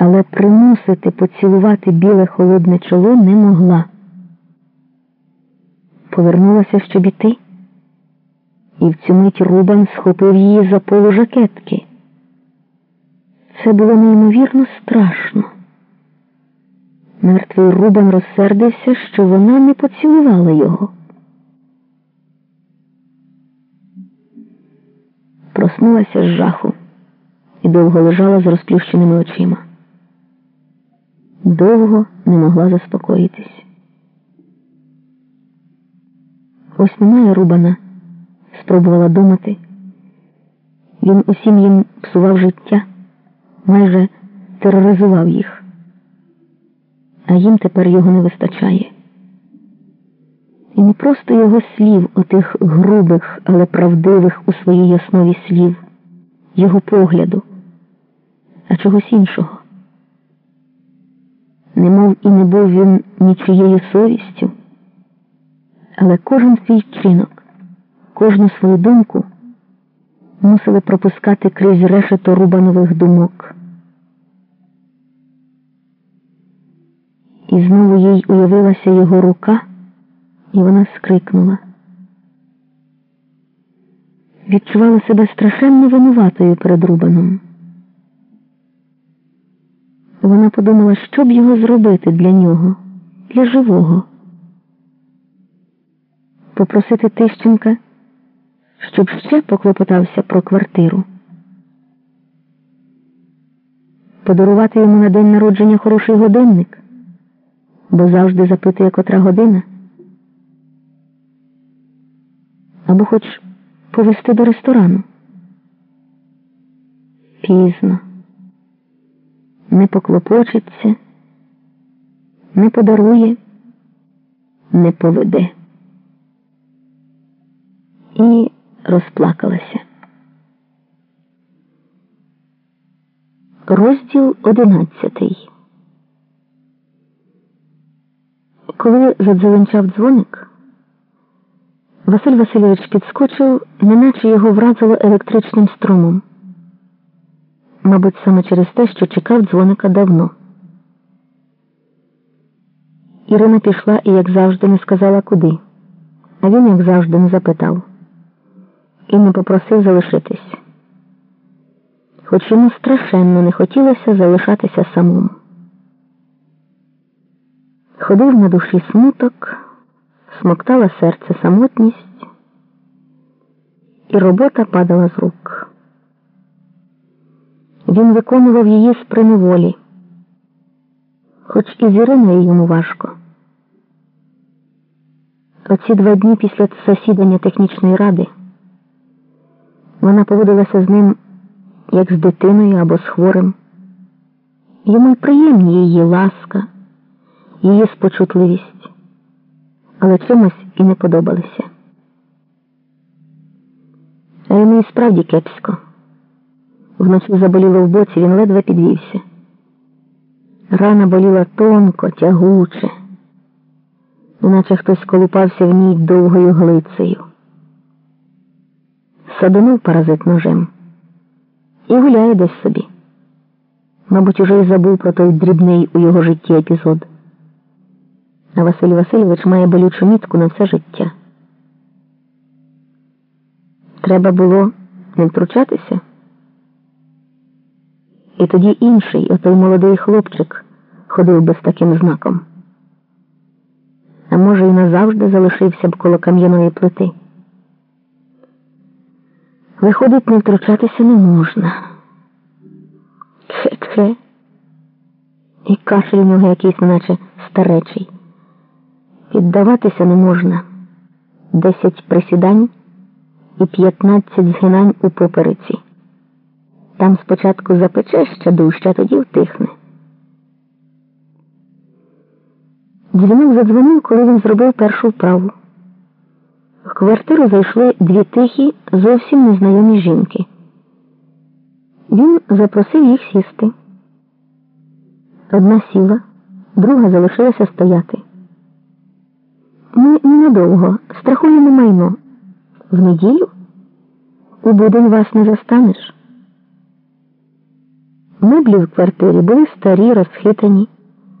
але примусити поцілувати біле холодне чоло не могла. Повернулася, щоб іти, і в цю мить Рубан схопив її за полу жакетки. Це було неймовірно страшно. Мертвий Рубан розсердився, що вона не поцілувала його. Проснулася з жаху і довго лежала з розплющеними очима. Довго не могла заспокоїтись. Ось немає Рубана, спробувала думати. Він усім їм псував життя, майже тероризував їх, а їм тепер його не вистачає. І не просто його слів, отих грубих, але правдивих у своїй основі слів, його погляду, а чогось іншого. Немов і не був він нічиєю совістю, але кожен свій вчинок, кожну свою думку мусили пропускати крізь решето рубанових думок. І знову їй уявилася його рука, і вона скрикнула. Відчувала себе страшенно винуватою перед Рубаном. Вона подумала, що б його зробити для нього, для живого. Попросити Тищенка, щоб ще поклопотався про квартиру. Подарувати йому на день народження хороший годинник, бо завжди запитує котра година. Або хоч повести до ресторану. Пізно не поклопочеться, не подарує, не поведе. І розплакалася. Розділ одинадцятий. Коли задзеленчав дзвоник, Василь Васильович підскочив, неначе його вразило електричним струмом мабуть, саме через те, що чекав дзвоника давно. Ірина пішла і, як завжди, не сказала куди, а він, як завжди, не запитав і не попросив залишитись. Хоч йому страшенно не хотілося залишатися самому. Ходив на душі смуток, смоктала серце самотність, і робота падала з рук. Він виконував її з приневолі, хоч і з йому важко. Оці два дні після засідання технічної ради вона поводилася з ним як з дитиною або з хворим. Йому й приємні її ласка, її спочутливість, але чимось і не подобалися. А йому і справді кепсько. Вночі заболіло в боці, він ледве підвівся. Рана боліла тонко, тягуче, неначе хтось колупався в ній довгою глицею. Садонув паразит ножем і гуляє десь собі. Мабуть, уже й забув про той дрібний у його житті епізод. А Василь Васильович має болючу мітку на все життя. Треба було не втручатися. І тоді інший, отой молодий хлопчик, ходив би з таким знаком. А може, і назавжди залишився б коло кам'яної плити. Виходить, не втручатися не можна. Хе-хе. І кашель у нього якийсь, наче старечий. Піддаватися не можна. Десять присідань і п'ятнадцять згинань у попереці. Там спочатку запече ще дужче, а тоді втихне. Дзвінок задзвонив, коли він зробив першу вправу. В квартиру зайшли дві тихі, зовсім незнайомі жінки. Він запросив їх сісти. Одна сіла, друга залишилася стояти. Ми ненадовго страхуємо майно. В неділю у будень вас не застанеш. Меблі в квартирі були старі, розхитані.